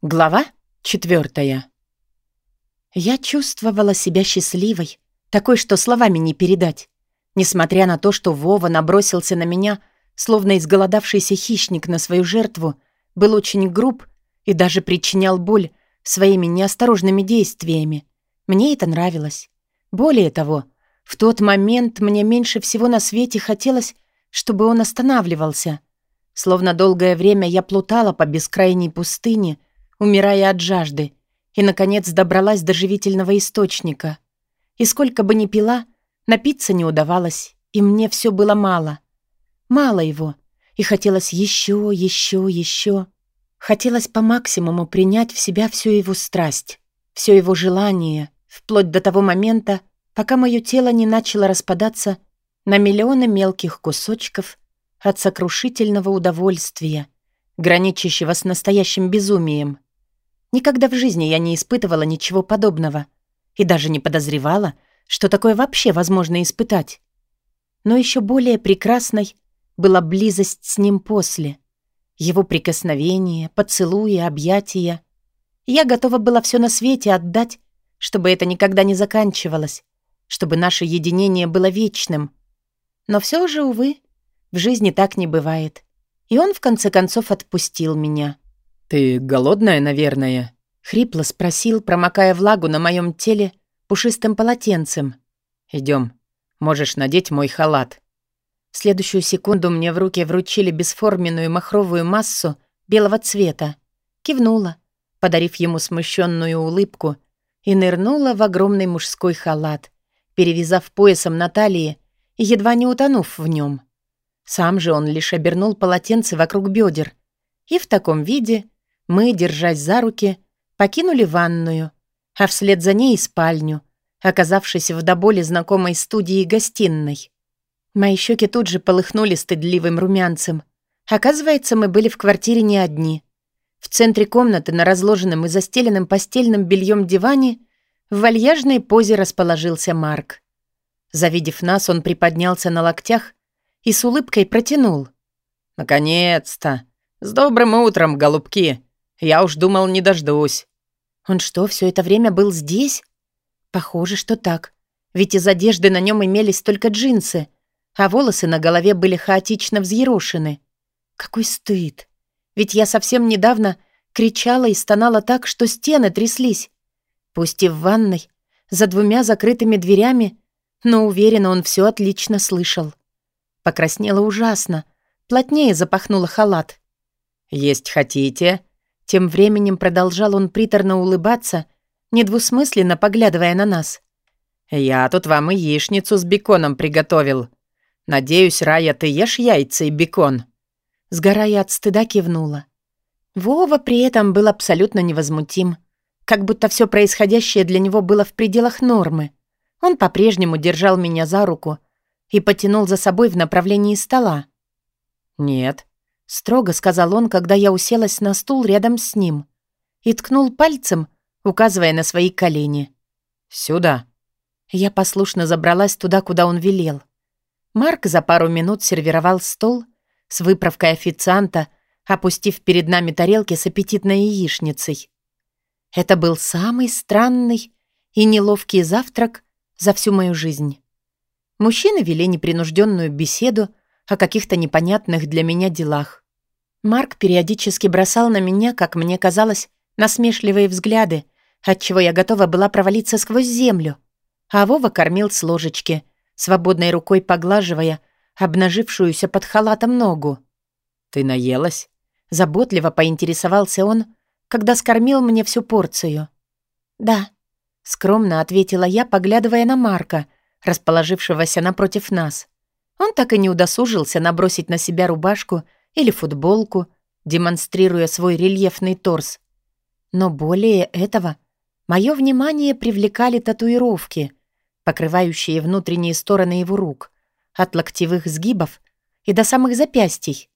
Глава четвертая. Я чувствовала себя счастливой, такой, что словами не передать. Несмотря на то, что Вова набросился на меня, словно изголодавшийся хищник на свою жертву, был очень груб и даже причинял боль своими неосторожными действиями. Мне это нравилось. Более того, в тот момент мне меньше всего на свете хотелось, чтобы он останавливался. Словно долгое время я плутала по бескрайней пустыне — умирая от жажды, и, наконец, добралась до живительного источника. И сколько бы ни пила, напиться не удавалось, и мне все было мало. Мало его, и хотелось еще, еще, еще. Хотелось по максимуму принять в себя всю его страсть, все его желание, вплоть до того момента, пока мое тело не начало распадаться на миллионы мелких кусочков от сокрушительного удовольствия, граничащего с настоящим безумием. Никогда в жизни я не испытывала ничего подобного и даже не подозревала, что такое вообще возможно испытать. Но еще более прекрасной была близость с ним после. Его прикосновения, поцелуи, объятия. Я готова была все на свете отдать, чтобы это никогда не заканчивалось, чтобы наше единение было вечным. Но все же, увы, в жизни так не бывает. И он, в конце концов, отпустил меня. «Ты голодная, наверное?» — хрипло спросил, промокая влагу на моем теле пушистым полотенцем. Идем, можешь надеть мой халат». В следующую секунду мне в руки вручили бесформенную махровую массу белого цвета. Кивнула, подарив ему смущенную улыбку, и нырнула в огромный мужской халат, перевязав поясом на талии и едва не утонув в нем. Сам же он лишь обернул полотенце вокруг бедер, и в таком виде мы, держась за руки, покинули ванную, а вслед за ней спальню, оказавшись в до боли знакомой студии гостиной. Мои щеки тут же полыхнули стыдливым румянцем. Оказывается, мы были в квартире не одни. В центре комнаты на разложенном и застеленном постельным бельем диване в вальяжной позе расположился Марк. Завидев нас, он приподнялся на локтях и с улыбкой протянул. «Наконец-то! С добрым утром, голубки! Я уж думал, не дождусь». «Он что, все это время был здесь?» «Похоже, что так. Ведь из одежды на нем имелись только джинсы, а волосы на голове были хаотично взъерошены. Какой стыд! Ведь я совсем недавно кричала и стонала так, что стены тряслись. Пусть и в ванной, за двумя закрытыми дверями, но уверена, он все отлично слышал. Покраснела ужасно, плотнее запахнула халат. «Есть хотите?» Тем временем продолжал он приторно улыбаться, недвусмысленно поглядывая на нас. «Я тут вам яичницу с беконом приготовил. Надеюсь, Рая, ты ешь яйца и бекон?» Сгорая от стыда, кивнула. Вова при этом был абсолютно невозмутим, как будто все происходящее для него было в пределах нормы. Он по-прежнему держал меня за руку и потянул за собой в направлении стола. «Нет, Строго сказал он, когда я уселась на стул рядом с ним. И ткнул пальцем, указывая на свои колени. «Сюда». Я послушно забралась туда, куда он велел. Марк за пару минут сервировал стол с выправкой официанта, опустив перед нами тарелки с аппетитной яичницей. Это был самый странный и неловкий завтрак за всю мою жизнь. Мужчины вели непринужденную беседу о каких-то непонятных для меня делах. Марк периодически бросал на меня, как мне казалось, насмешливые взгляды, отчего я готова была провалиться сквозь землю. А Вова кормил с ложечки, свободной рукой поглаживая обнажившуюся под халатом ногу. «Ты наелась?» Заботливо поинтересовался он, когда скормил мне всю порцию. «Да», — скромно ответила я, поглядывая на Марка, расположившегося напротив нас. Он так и не удосужился набросить на себя рубашку или футболку, демонстрируя свой рельефный торс. Но более этого мое внимание привлекали татуировки, покрывающие внутренние стороны его рук, от локтевых сгибов и до самых запястий.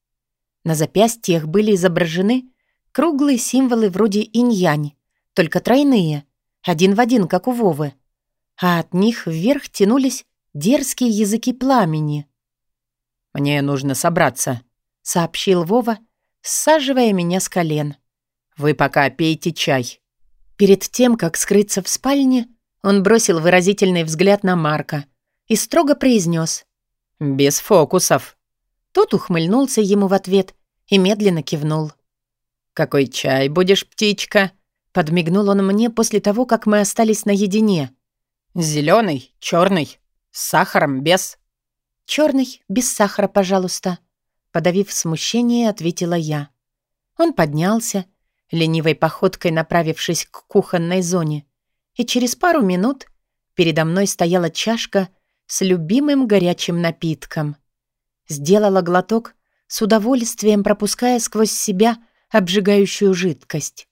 На запястьях были изображены круглые символы вроде инь-янь, только тройные, один в один, как у Вовы. А от них вверх тянулись дерзкие языки пламени — «Мне нужно собраться», — сообщил Вова, саживая меня с колен. Вы пока пейте чай». Перед тем, как скрыться в спальне, он бросил выразительный взгляд на Марка и строго произнес «Без фокусов». Тот ухмыльнулся ему в ответ и медленно кивнул. «Какой чай будешь, птичка?» Подмигнул он мне после того, как мы остались наедине. Зеленый, черный, с сахаром, без?» Черный, без сахара, пожалуйста», — подавив смущение, ответила я. Он поднялся, ленивой походкой направившись к кухонной зоне, и через пару минут передо мной стояла чашка с любимым горячим напитком. Сделала глоток, с удовольствием пропуская сквозь себя обжигающую жидкость.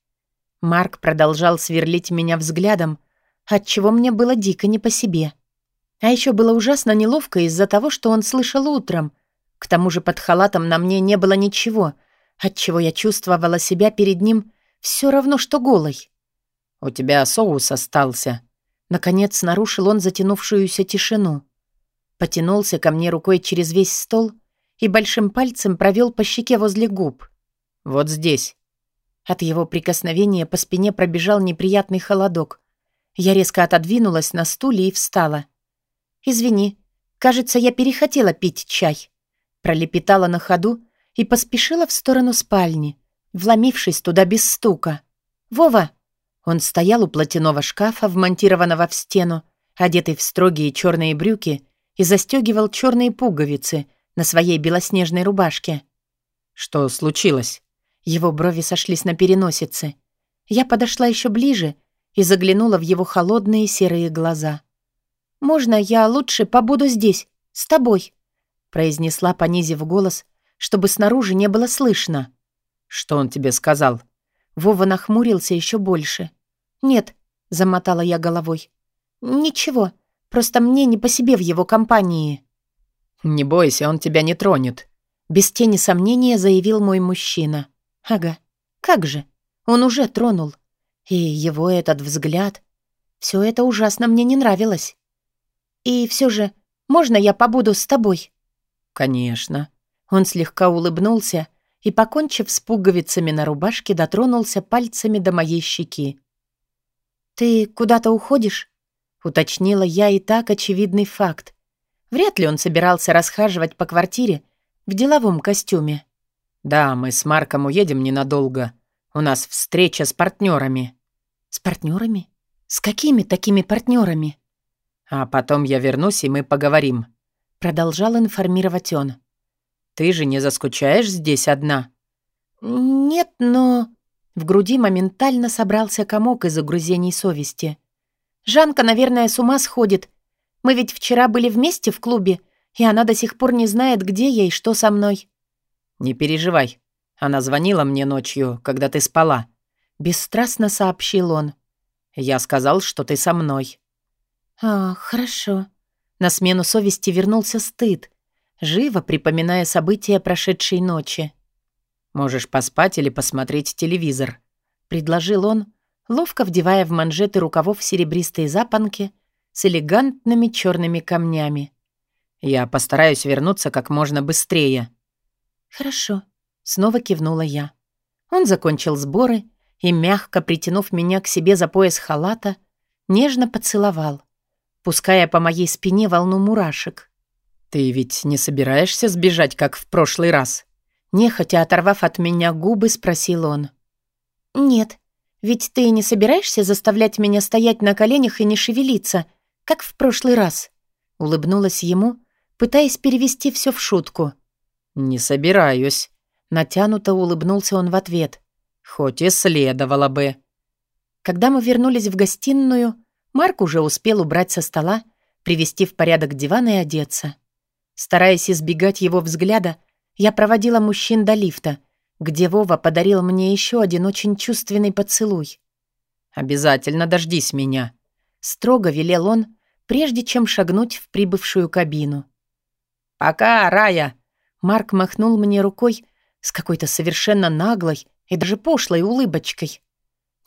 Марк продолжал сверлить меня взглядом, отчего мне было дико не по себе. А еще было ужасно неловко из-за того, что он слышал утром. К тому же под халатом на мне не было ничего, отчего я чувствовала себя перед ним все равно, что голой. «У тебя соус остался». Наконец нарушил он затянувшуюся тишину. Потянулся ко мне рукой через весь стол и большим пальцем провел по щеке возле губ. «Вот здесь». От его прикосновения по спине пробежал неприятный холодок. Я резко отодвинулась на стуле и встала. «Извини, кажется, я перехотела пить чай». Пролепетала на ходу и поспешила в сторону спальни, вломившись туда без стука. «Вова!» Он стоял у платяного шкафа, вмонтированного в стену, одетый в строгие черные брюки и застегивал черные пуговицы на своей белоснежной рубашке. «Что случилось?» Его брови сошлись на переносице. Я подошла еще ближе и заглянула в его холодные серые глаза. «Можно я лучше побуду здесь, с тобой?» произнесла, понизив голос, чтобы снаружи не было слышно. «Что он тебе сказал?» Вова нахмурился еще больше. «Нет», — замотала я головой. «Ничего, просто мне не по себе в его компании». «Не бойся, он тебя не тронет», — без тени сомнения заявил мой мужчина. «Ага, как же, он уже тронул. И его этот взгляд... Все это ужасно мне не нравилось. И все же, можно я побуду с тобой?» «Конечно». Он слегка улыбнулся и, покончив с пуговицами на рубашке, дотронулся пальцами до моей щеки. «Ты куда-то уходишь?» — уточнила я и так очевидный факт. Вряд ли он собирался расхаживать по квартире в деловом костюме. «Да, мы с Марком уедем ненадолго. У нас встреча с партнерами. «С партнерами? С какими такими партнерами? «А потом я вернусь, и мы поговорим», — продолжал информировать он. «Ты же не заскучаешь здесь одна?» «Нет, но...» В груди моментально собрался комок из загрузений совести. «Жанка, наверное, с ума сходит. Мы ведь вчера были вместе в клубе, и она до сих пор не знает, где я и что со мной». «Не переживай. Она звонила мне ночью, когда ты спала». Бесстрастно сообщил он. «Я сказал, что ты со мной». «А, хорошо». На смену совести вернулся стыд, живо припоминая события прошедшей ночи. «Можешь поспать или посмотреть телевизор», — предложил он, ловко вдевая в манжеты рукавов серебристые запонки с элегантными черными камнями. «Я постараюсь вернуться как можно быстрее». «Хорошо», — снова кивнула я. Он закончил сборы и, мягко притянув меня к себе за пояс халата, нежно поцеловал пуская по моей спине волну мурашек. «Ты ведь не собираешься сбежать, как в прошлый раз?» Нехотя оторвав от меня губы, спросил он. «Нет, ведь ты не собираешься заставлять меня стоять на коленях и не шевелиться, как в прошлый раз?» Улыбнулась ему, пытаясь перевести все в шутку. «Не собираюсь», — натянуто улыбнулся он в ответ. «Хоть и следовало бы». Когда мы вернулись в гостиную, Марк уже успел убрать со стола, привести в порядок диван и одеться. Стараясь избегать его взгляда, я проводила мужчин до лифта, где Вова подарил мне еще один очень чувственный поцелуй. «Обязательно дождись меня», — строго велел он, прежде чем шагнуть в прибывшую кабину. «Пока, Рая!» Марк махнул мне рукой с какой-то совершенно наглой и даже пошлой улыбочкой.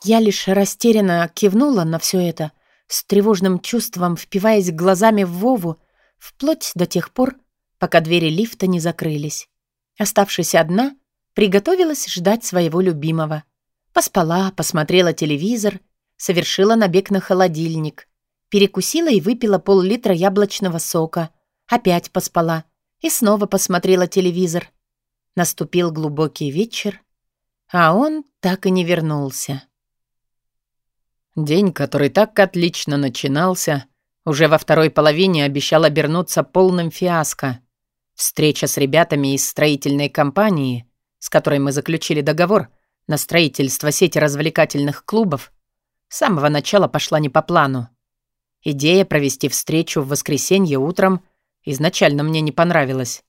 Я лишь растерянно кивнула на все это — с тревожным чувством впиваясь глазами в Вову, вплоть до тех пор, пока двери лифта не закрылись. Оставшись одна, приготовилась ждать своего любимого. Поспала, посмотрела телевизор, совершила набег на холодильник, перекусила и выпила пол-литра яблочного сока, опять поспала и снова посмотрела телевизор. Наступил глубокий вечер, а он так и не вернулся. День, который так отлично начинался, уже во второй половине обещал обернуться полным фиаско. Встреча с ребятами из строительной компании, с которой мы заключили договор на строительство сети развлекательных клубов, с самого начала пошла не по плану. Идея провести встречу в воскресенье утром изначально мне не понравилась.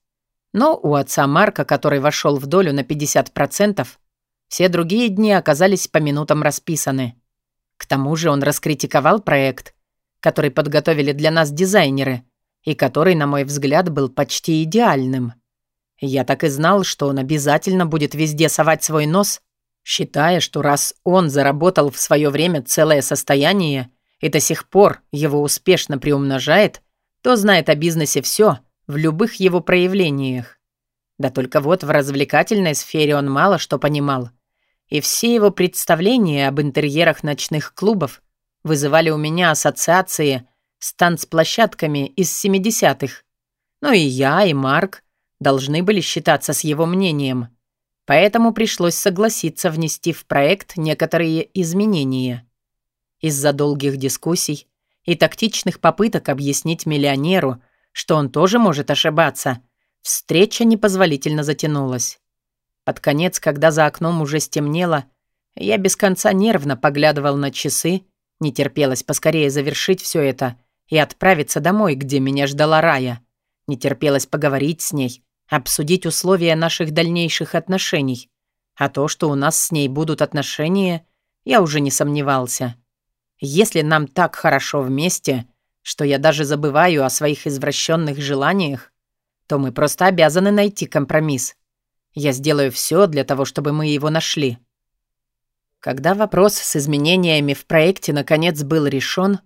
Но у отца Марка, который вошел в долю на 50%, все другие дни оказались по минутам расписаны. К тому же он раскритиковал проект, который подготовили для нас дизайнеры, и который, на мой взгляд, был почти идеальным. Я так и знал, что он обязательно будет везде совать свой нос, считая, что раз он заработал в свое время целое состояние и до сих пор его успешно приумножает, то знает о бизнесе все в любых его проявлениях. Да только вот в развлекательной сфере он мало что понимал и все его представления об интерьерах ночных клубов вызывали у меня ассоциации с танцплощадками из 70-х. Ну и я, и Марк должны были считаться с его мнением. Поэтому пришлось согласиться внести в проект некоторые изменения. Из-за долгих дискуссий и тактичных попыток объяснить миллионеру, что он тоже может ошибаться, встреча непозволительно затянулась. Под конец, когда за окном уже стемнело, я без конца нервно поглядывал на часы, не терпелось поскорее завершить все это и отправиться домой, где меня ждала Рая. Не терпелось поговорить с ней, обсудить условия наших дальнейших отношений. А то, что у нас с ней будут отношения, я уже не сомневался. Если нам так хорошо вместе, что я даже забываю о своих извращенных желаниях, то мы просто обязаны найти компромисс. Я сделаю все для того, чтобы мы его нашли. Когда вопрос с изменениями в проекте наконец был решен,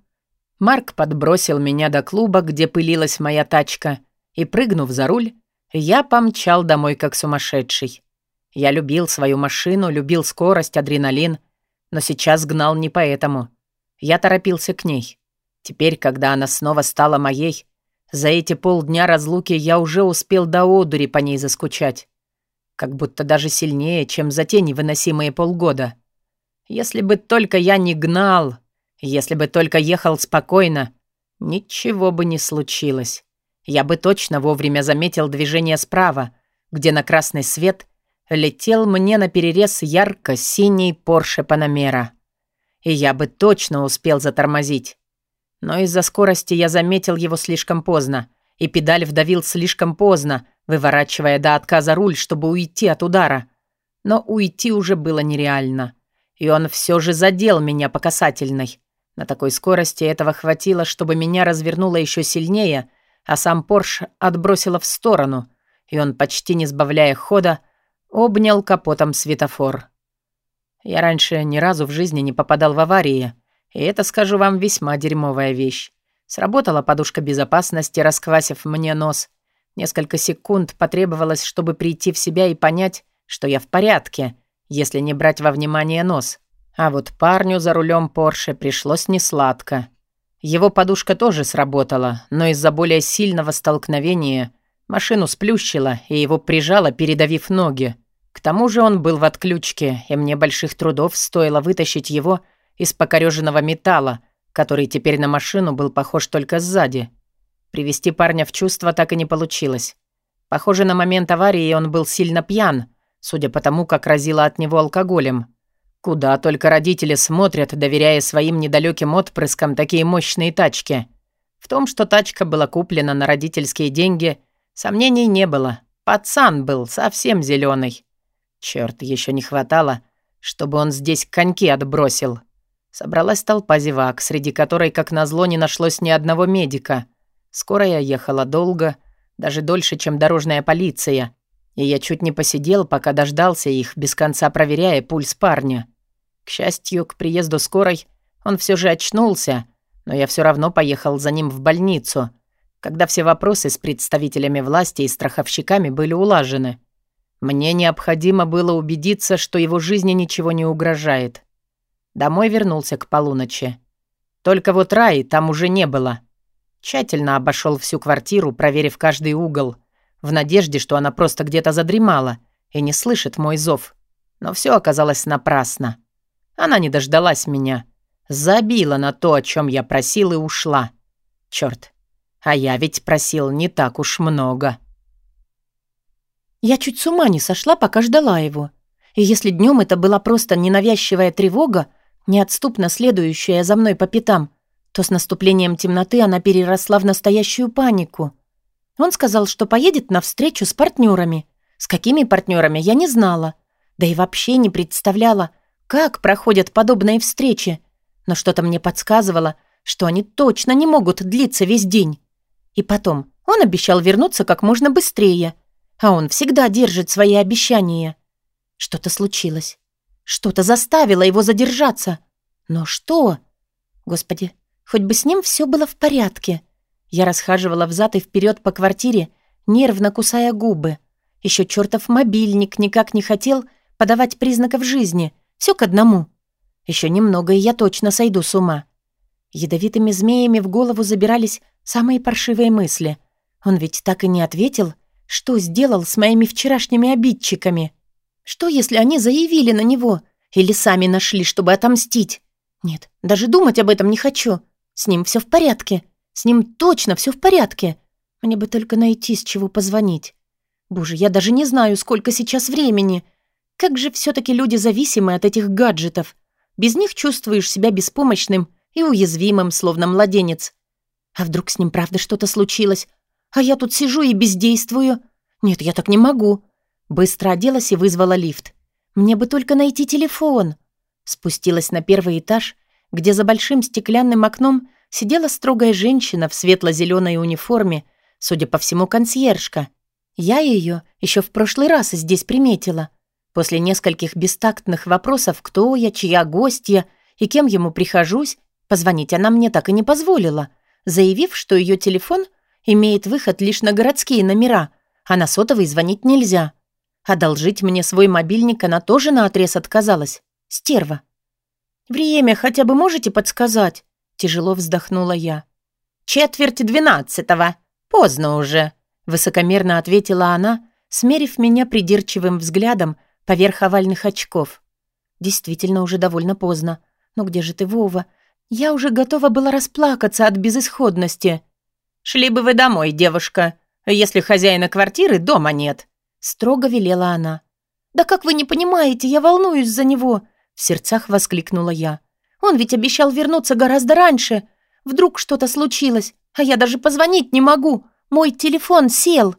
Марк подбросил меня до клуба, где пылилась моя тачка, и, прыгнув за руль, я помчал домой как сумасшедший. Я любил свою машину, любил скорость, адреналин, но сейчас гнал не поэтому. Я торопился к ней. Теперь, когда она снова стала моей, за эти полдня разлуки я уже успел до одури по ней заскучать как будто даже сильнее, чем за те невыносимые полгода. Если бы только я не гнал, если бы только ехал спокойно, ничего бы не случилось. Я бы точно вовремя заметил движение справа, где на красный свет летел мне на перерез ярко-синий Порше Панамера. И я бы точно успел затормозить. Но из-за скорости я заметил его слишком поздно, и педаль вдавил слишком поздно, выворачивая до отказа руль, чтобы уйти от удара. Но уйти уже было нереально. И он все же задел меня по касательной. На такой скорости этого хватило, чтобы меня развернуло еще сильнее, а сам Порш отбросило в сторону, и он, почти не сбавляя хода, обнял капотом светофор. Я раньше ни разу в жизни не попадал в аварии, и это, скажу вам, весьма дерьмовая вещь. Сработала подушка безопасности, расквасив мне нос — Несколько секунд потребовалось, чтобы прийти в себя и понять, что я в порядке, если не брать во внимание нос. А вот парню за рулем Порше пришлось несладко. Его подушка тоже сработала, но из-за более сильного столкновения машину сплющило и его прижало, передавив ноги. К тому же он был в отключке, и мне больших трудов стоило вытащить его из покореженного металла, который теперь на машину был похож только сзади. Привести парня в чувство так и не получилось. Похоже, на момент аварии он был сильно пьян, судя по тому, как разило от него алкоголем. Куда только родители смотрят, доверяя своим недалеким отпрыскам такие мощные тачки. В том, что тачка была куплена на родительские деньги, сомнений не было. Пацан был совсем зеленый. Черт, еще не хватало, чтобы он здесь коньки отбросил. Собралась толпа зевак, среди которой, как назло, не нашлось ни одного медика — Скорая ехала долго, даже дольше, чем дорожная полиция, и я чуть не посидел, пока дождался их, без конца проверяя пульс парня. К счастью, к приезду скорой он все же очнулся, но я все равно поехал за ним в больницу, когда все вопросы с представителями власти и страховщиками были улажены. Мне необходимо было убедиться, что его жизни ничего не угрожает. Домой вернулся к полуночи. Только вот Раи там уже не было. Тщательно обошел всю квартиру, проверив каждый угол, в надежде, что она просто где-то задремала и не слышит мой зов. Но все оказалось напрасно. Она не дождалась меня. Забила на то, о чем я просил, и ушла. Черт, а я ведь просил не так уж много. Я чуть с ума не сошла, пока ждала его. И если днем это была просто ненавязчивая тревога, неотступно следующая за мной по пятам, то с наступлением темноты она переросла в настоящую панику. Он сказал, что поедет на встречу с партнерами. С какими партнерами, я не знала. Да и вообще не представляла, как проходят подобные встречи. Но что-то мне подсказывало, что они точно не могут длиться весь день. И потом, он обещал вернуться как можно быстрее. А он всегда держит свои обещания. Что-то случилось. Что-то заставило его задержаться. Но что? Господи, хоть бы с ним все было в порядке. Я расхаживала взад и вперед по квартире, нервно кусая губы. Еще чертов мобильник никак не хотел подавать признаков жизни. Все к одному. Еще немного, и я точно сойду с ума. Ядовитыми змеями в голову забирались самые паршивые мысли. Он ведь так и не ответил, что сделал с моими вчерашними обидчиками. Что, если они заявили на него или сами нашли, чтобы отомстить? Нет, даже думать об этом не хочу. С ним все в порядке. С ним точно все в порядке. Мне бы только найти, с чего позвонить. Боже, я даже не знаю, сколько сейчас времени. Как же все таки люди зависимы от этих гаджетов. Без них чувствуешь себя беспомощным и уязвимым, словно младенец. А вдруг с ним правда что-то случилось? А я тут сижу и бездействую. Нет, я так не могу. Быстро оделась и вызвала лифт. Мне бы только найти телефон. Спустилась на первый этаж, где за большим стеклянным окном сидела строгая женщина в светло-зеленой униформе, судя по всему, консьержка. Я ее еще в прошлый раз здесь приметила. После нескольких бестактных вопросов, кто я, чья гостья и кем ему прихожусь, позвонить она мне так и не позволила, заявив, что ее телефон имеет выход лишь на городские номера, а на сотовый звонить нельзя. Одолжить мне свой мобильник она тоже наотрез отказалась. Стерва. «Время хотя бы можете подсказать?» Тяжело вздохнула я. «Четверть двенадцатого. Поздно уже», — высокомерно ответила она, смерив меня придирчивым взглядом поверх овальных очков. «Действительно уже довольно поздно. Но где же ты, Вова? Я уже готова была расплакаться от безысходности». «Шли бы вы домой, девушка, если хозяина квартиры дома нет», — строго велела она. «Да как вы не понимаете, я волнуюсь за него!» В сердцах воскликнула я. «Он ведь обещал вернуться гораздо раньше. Вдруг что-то случилось, а я даже позвонить не могу. Мой телефон сел».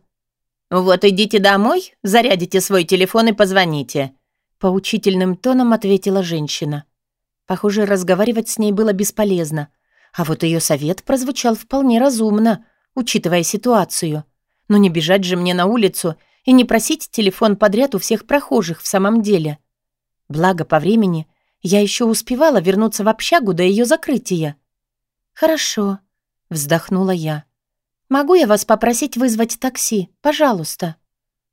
«Вот идите домой, зарядите свой телефон и позвоните», — поучительным тоном ответила женщина. Похоже, разговаривать с ней было бесполезно. А вот ее совет прозвучал вполне разумно, учитывая ситуацию. Но не бежать же мне на улицу и не просить телефон подряд у всех прохожих в самом деле. Благо, по времени я еще успевала вернуться в общагу до ее закрытия. «Хорошо», — вздохнула я. «Могу я вас попросить вызвать такси? Пожалуйста».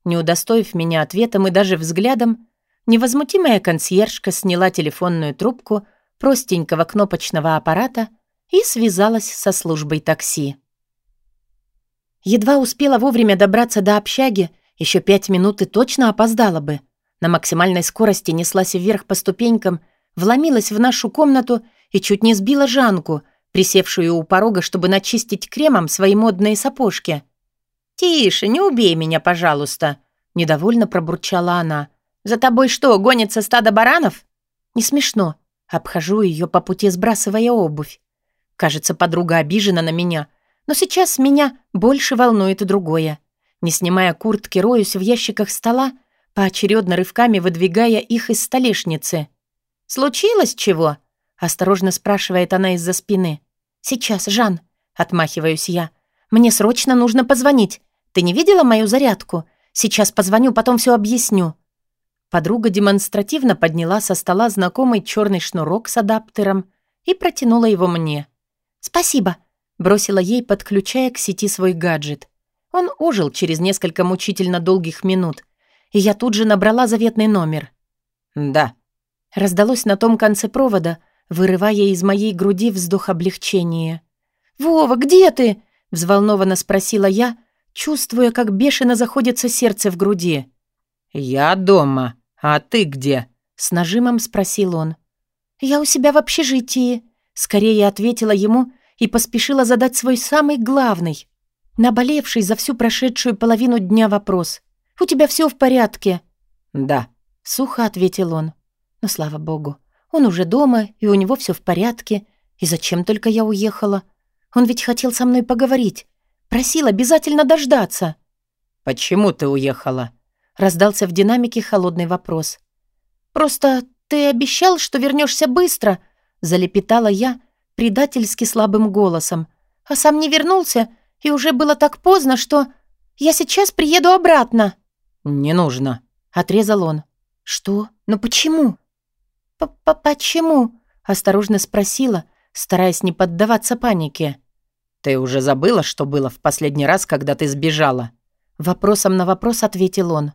Не удостоив меня ответом и даже взглядом, невозмутимая консьержка сняла телефонную трубку простенького кнопочного аппарата и связалась со службой такси. Едва успела вовремя добраться до общаги, еще пять минут и точно опоздала бы. На максимальной скорости неслась вверх по ступенькам, вломилась в нашу комнату и чуть не сбила Жанку, присевшую у порога, чтобы начистить кремом свои модные сапожки. «Тише, не убей меня, пожалуйста!» — недовольно пробурчала она. «За тобой что, гонится стадо баранов?» «Не смешно». Обхожу ее по пути, сбрасывая обувь. Кажется, подруга обижена на меня, но сейчас меня больше волнует другое. Не снимая куртки, роюсь в ящиках стола, поочередно рывками выдвигая их из столешницы. «Случилось чего?» — осторожно спрашивает она из-за спины. «Сейчас, Жан», — отмахиваюсь я. «Мне срочно нужно позвонить. Ты не видела мою зарядку? Сейчас позвоню, потом все объясню». Подруга демонстративно подняла со стола знакомый черный шнурок с адаптером и протянула его мне. «Спасибо», — бросила ей, подключая к сети свой гаджет. Он ожил через несколько мучительно долгих минут, и я тут же набрала заветный номер. «Да». Раздалось на том конце провода, вырывая из моей груди вздох облегчения. «Вова, где ты?» — взволнованно спросила я, чувствуя, как бешено заходится сердце в груди. «Я дома. А ты где?» — с нажимом спросил он. «Я у себя в общежитии», — скорее ответила ему и поспешила задать свой самый главный, наболевший за всю прошедшую половину дня вопрос. «У тебя все в порядке?» «Да», — сухо ответил он. «Но, слава богу, он уже дома, и у него все в порядке. И зачем только я уехала? Он ведь хотел со мной поговорить. Просил обязательно дождаться». «Почему ты уехала?» — раздался в динамике холодный вопрос. «Просто ты обещал, что вернешься быстро», — залепетала я предательски слабым голосом. «А сам не вернулся, и уже было так поздно, что я сейчас приеду обратно». «Не нужно», — отрезал он. «Что? Но почему?» П -п «Почему?» — осторожно спросила, стараясь не поддаваться панике. «Ты уже забыла, что было в последний раз, когда ты сбежала?» Вопросом на вопрос ответил он.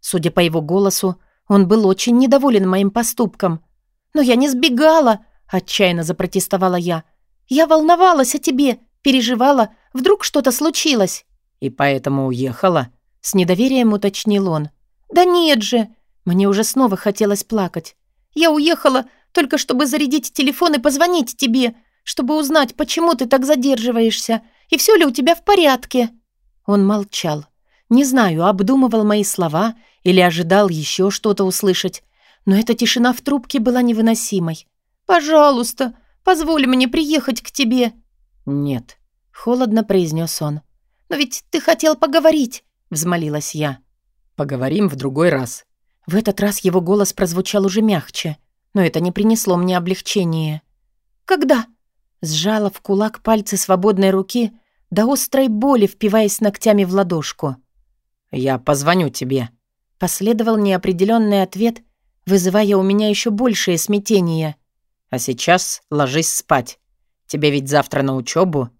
Судя по его голосу, он был очень недоволен моим поступком. «Но я не сбегала!» — отчаянно запротестовала я. «Я волновалась о тебе, переживала, вдруг что-то случилось». «И поэтому уехала?» — с недоверием уточнил он. «Да нет же!» Мне уже снова хотелось плакать. «Я уехала только чтобы зарядить телефон и позвонить тебе, чтобы узнать, почему ты так задерживаешься, и все ли у тебя в порядке». Он молчал. Не знаю, обдумывал мои слова или ожидал еще что-то услышать, но эта тишина в трубке была невыносимой. «Пожалуйста, позволь мне приехать к тебе». «Нет», — холодно произнес он. «Но ведь ты хотел поговорить», — взмолилась я. «Поговорим в другой раз». В этот раз его голос прозвучал уже мягче, но это не принесло мне облегчения. «Когда?» Сжала в кулак пальцы свободной руки до острой боли, впиваясь ногтями в ладошку. «Я позвоню тебе», — последовал неопределенный ответ, вызывая у меня еще большее смятение. «А сейчас ложись спать. Тебе ведь завтра на учебу.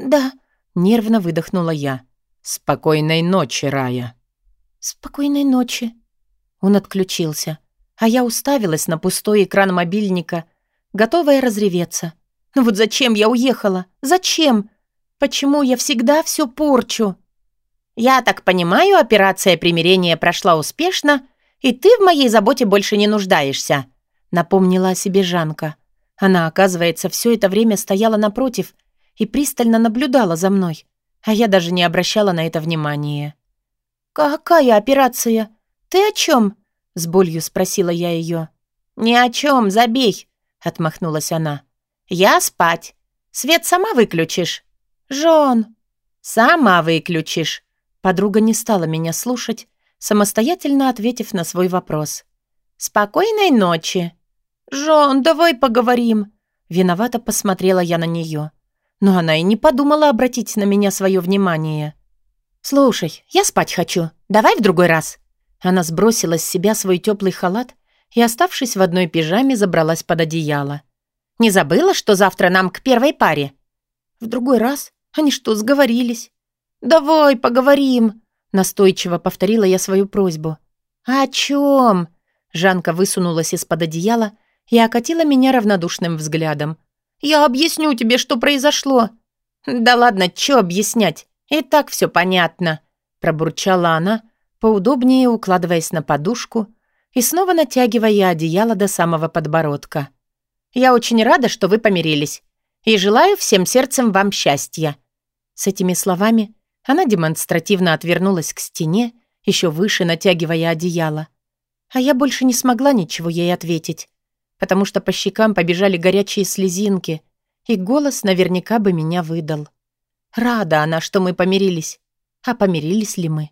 «Да», — нервно выдохнула я. «Спокойной ночи, Рая». «Спокойной ночи». Он отключился, а я уставилась на пустой экран мобильника, готовая разреветься. «Ну вот зачем я уехала? Зачем? Почему я всегда все порчу?» «Я так понимаю, операция примирения прошла успешно, и ты в моей заботе больше не нуждаешься», — напомнила о себе Жанка. Она, оказывается, все это время стояла напротив и пристально наблюдала за мной, а я даже не обращала на это внимания. «Какая операция? Ты о чем? с болью спросила я ее. «Ни о чем, забей», — отмахнулась она. «Я спать. Свет сама выключишь?» «Жон!» «Сама выключишь!» Подруга не стала меня слушать, самостоятельно ответив на свой вопрос. «Спокойной ночи!» «Жон, давай поговорим!» Виновато посмотрела я на нее. Но она и не подумала обратить на меня свое внимание. «Слушай, я спать хочу. Давай в другой раз». Она сбросила с себя свой теплый халат и, оставшись в одной пижаме, забралась под одеяло. «Не забыла, что завтра нам к первой паре?» «В другой раз? Они что, сговорились?» «Давай поговорим», — настойчиво повторила я свою просьбу. «О чем?» Жанка высунулась из-под одеяла и окатила меня равнодушным взглядом. «Я объясню тебе, что произошло». «Да ладно, что объяснять? И так все понятно», — пробурчала она, поудобнее укладываясь на подушку и снова натягивая одеяло до самого подбородка. «Я очень рада, что вы помирились, и желаю всем сердцем вам счастья». С этими словами она демонстративно отвернулась к стене, еще выше натягивая одеяло. А я больше не смогла ничего ей ответить, потому что по щекам побежали горячие слезинки, и голос наверняка бы меня выдал. Рада она, что мы помирились. А помирились ли мы?